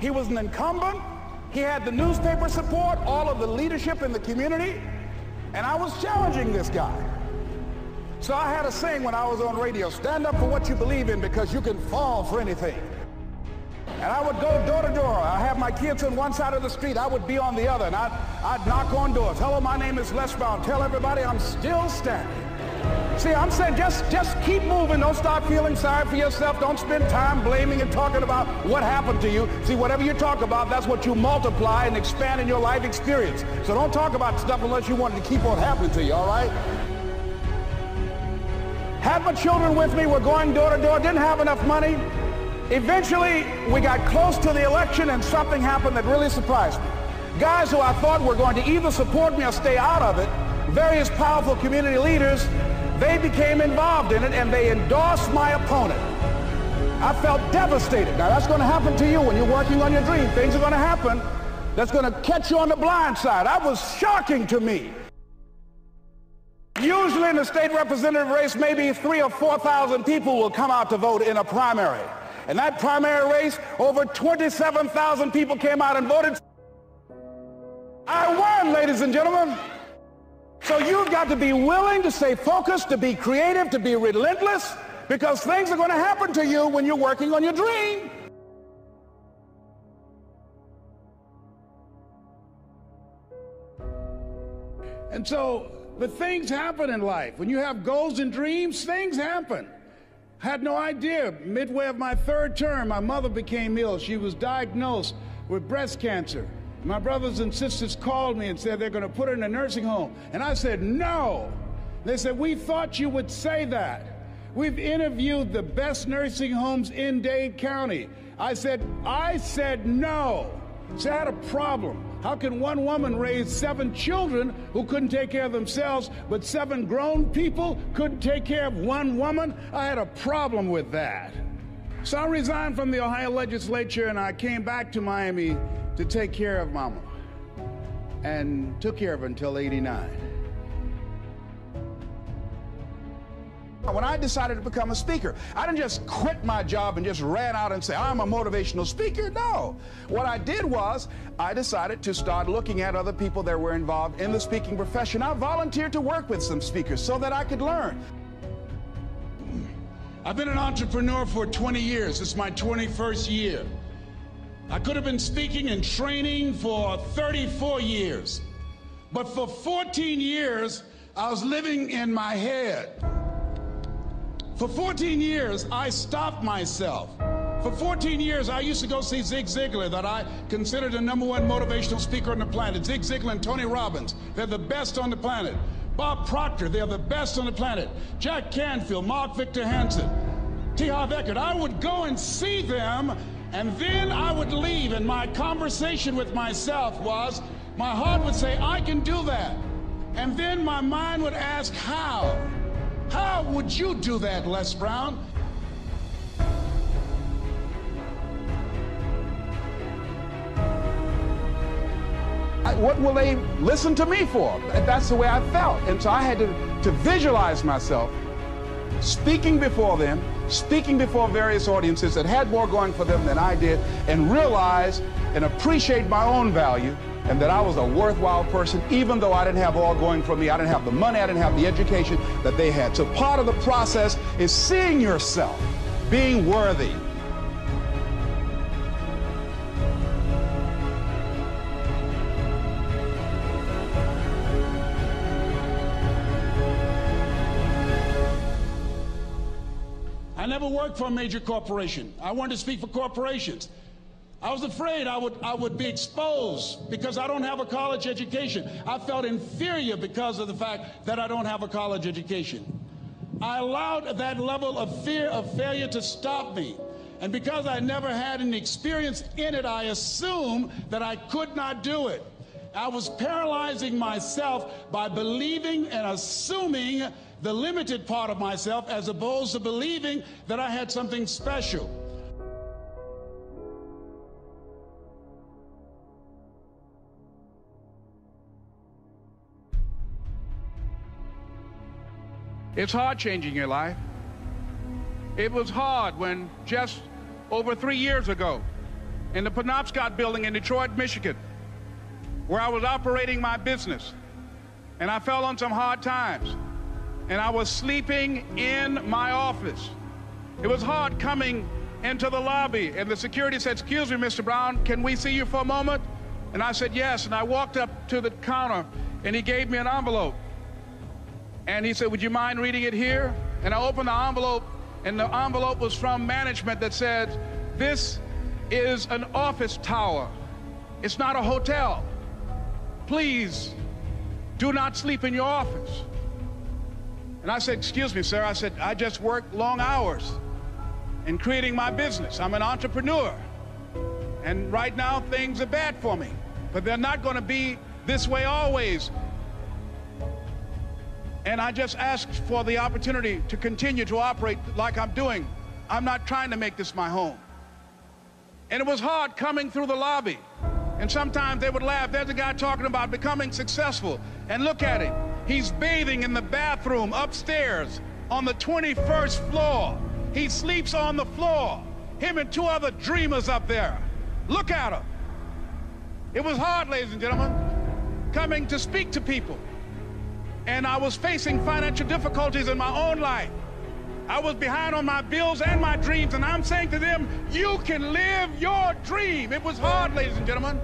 He was an incumbent. He had the newspaper support, all of the leadership in the community. And I was challenging this guy. So I had a saying when I was on radio, stand up for what you believe in because you can fall for anything. And I would go door to door. I have my kids on one side of the street. I would be on the other. And I'd, I'd knock on doors. Hello, my name is Les Brown. Tell everybody I'm still standing. See, I'm saying just, just keep moving. Don't start feeling sorry for yourself. Don't spend time blaming and talking about what happened to you. See, whatever you talk about, that's what you multiply and expand in your life experience. So don't talk about stuff unless you want it to keep on happening to you, all right? Had my children with me. We're going door to door. Didn't have enough money. Eventually, we got close to the election and something happened that really surprised me. Guys who I thought were going to either support me or stay out of it, various powerful community leaders, they became involved in it and they endorsed my opponent. I felt devastated. Now that's going to happen to you when you're working on your dream. Things are going to happen that's going to catch you on the blind side. That was shocking to me. Usually in the state representative race, maybe three or 4,000 people will come out to vote in a primary. In that primary race, over 27,000 people came out and voted. I won, ladies and gentlemen. So you've got to be willing to stay focused, to be creative, to be relentless, because things are going to happen to you when you're working on your dream. And so, but things happen in life. When you have goals and dreams, things happen. Had no idea. Midway of my third term, my mother became ill. She was diagnosed with breast cancer. My brothers and sisters called me and said they're going to put her in a nursing home. And I said, no. They said, we thought you would say that. We've interviewed the best nursing homes in Dade County. I said, I said no. I had a problem. How can one woman raise seven children who couldn't take care of themselves, but seven grown people couldn't take care of one woman? I had a problem with that. So I resigned from the Ohio legislature and I came back to Miami to take care of Mama and took care of her until 89. When I decided to become a speaker, I didn't just quit my job and just ran out and say, I'm a motivational speaker. No. What I did was, I decided to start looking at other people that were involved in the speaking profession. I volunteered to work with some speakers so that I could learn. I've been an entrepreneur for 20 years. Is my 21st year. I could have been speaking and training for 34 years. But for 14 years, I was living in my head. For 14 years, I stopped myself. For 14 years, I used to go see Zig Ziglar, that I considered the number one motivational speaker on the planet. Zig Ziglar and Tony Robbins, they're the best on the planet. Bob Proctor, they're the best on the planet. Jack Canfield, Mark Victor Hansen, T. Harv Eker. I would go and see them, and then I would leave, and my conversation with myself was, my heart would say, I can do that. And then my mind would ask, how? How would you do that, Les Brown? what will they listen to me for? That's the way I felt. And so I had to, to visualize myself speaking before them, speaking before various audiences that had more going for them than I did, and realize and appreciate my own value and that I was a worthwhile person, even though I didn't have all going for me. I didn't have the money, I didn't have the education that they had. So part of the process is seeing yourself being worthy. Never worked for a major corporation. I wanted to speak for corporations. I was afraid I would, I would be exposed because I don't have a college education. I felt inferior because of the fact that I don't have a college education. I allowed that level of fear of failure to stop me. And because I never had any experience in it, I assumed that I could not do it. I was paralyzing myself by believing and assuming the limited part of myself as opposed to believing that I had something special. It's hard changing your life. It was hard when just over three years ago, in the Penobscot building in Detroit, Michigan, where I was operating my business. And I fell on some hard times. And I was sleeping in my office. It was hard coming into the lobby, and the security said, Excuse me, Mr. Brown, can we see you for a moment? And I said, Yes. And I walked up to the counter, and he gave me an envelope. And he said, Would you mind reading it here? And I opened the envelope, and the envelope was from management that said, This is an office tower. It's not a hotel. Please do not sleep in your office. And I said, Excuse me, sir. I said, I just work long hours in creating my business. I'm an entrepreneur. And right now, things are bad for me. But they're not going to be this way always. And I just asked for the opportunity to continue to operate like I'm doing. I'm not trying to make this my home. And it was hard coming through the lobby. And sometimes they would laugh. There's a guy talking about becoming successful. And look at him. He's bathing in the bathroom upstairs on the 21st floor. He sleeps on the floor. Him and two other dreamers up there. Look at him. It was hard, ladies and gentlemen, coming to speak to people. And I was facing financial difficulties in my own life. I was behind on my bills and my dreams, and I'm saying to them, you can live your dream. It was hard, ladies and gentlemen.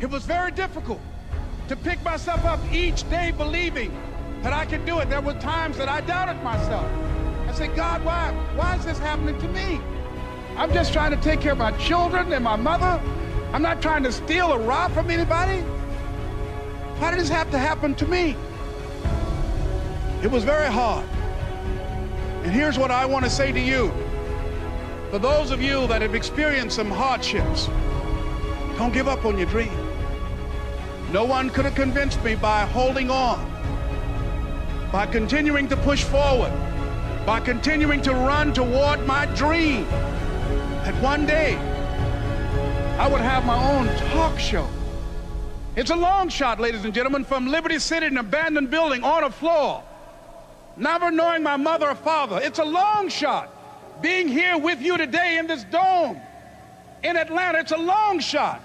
It was very difficult to pick myself up each day believing that I could do it. There were times that I doubted myself. I said, God, why, why is this happening to me? I'm just trying to take care of my children and my mother. I'm not trying to steal or rob from anybody. Why did this have to happen to me? It was very hard. And here's what I want to say to you. For those of you that have experienced some hardships, don't give up on your dream. No one could have convinced me by holding on, by continuing to push forward, by continuing to run toward my dream, that one day I would have my own talk show. It's a long shot, ladies and gentlemen, from Liberty City, an abandoned building on a floor, never knowing my mother or father. It's a long shot. Being here with you today in this dome in Atlanta, it's a long shot.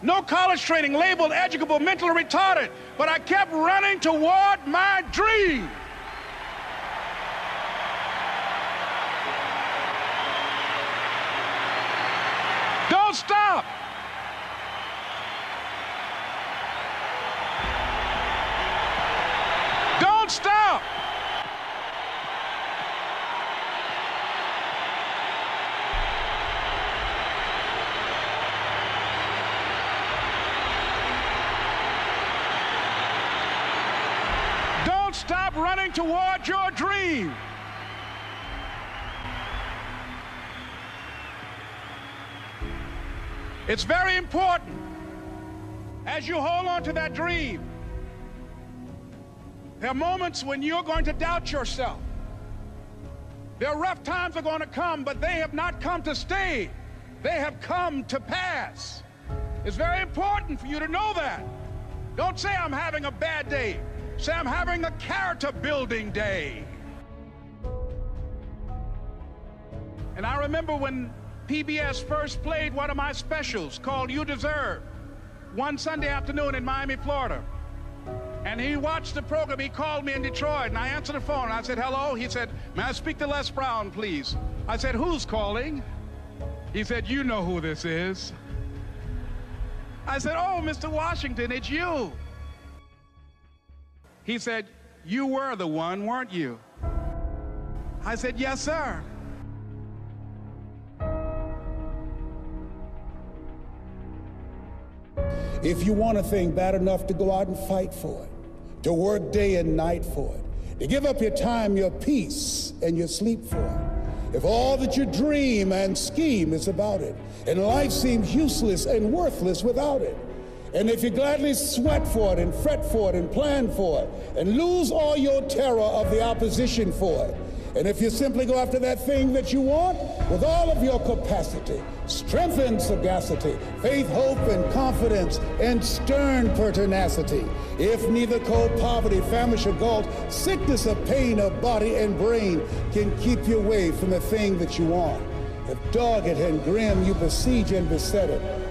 No college training, labeled educable, mentally retarded, but I kept running toward my dream. Don't stop. Don't stop. Don't stop running toward your dream. It's very important as you hold on to that dream. There are moments when you're going to doubt yourself. There are rough times are going to come, but they have not come to stay. They have come to pass. It's very important for you to know that. Don't say I'm having a bad day. Say I'm having a character building day. And I remember when PBS first played one of my specials called You Deserve one Sunday afternoon in Miami, Florida. And he watched the program. He called me in Detroit, and I answered the phone. And I said, Hello. He said, May I speak to Les Brown, please? I said, Who's calling? He said, You know who this is. I said, Oh, Mr. Washington, it's you. He said, You were the one, weren't you? I said, Yes, sir. If you want a thing bad enough to go out and fight for it, to work day and night for it, to give up your time, your peace, and your sleep for it, if all that you dream and scheme is about it, and life seems useless and worthless without it, and if you gladly sweat for it and fret for it and plan for it, and lose all your terror of the opposition for it, and if you simply go after that thing that you want with all of your capacity, strength and sagacity, faith, hope, and confidence, and stern pertinacity, if neither cold poverty, famish, or gall, sickness or pain of body and brain can keep you away from the thing that you want, If dogged and grim you besiege and beset it,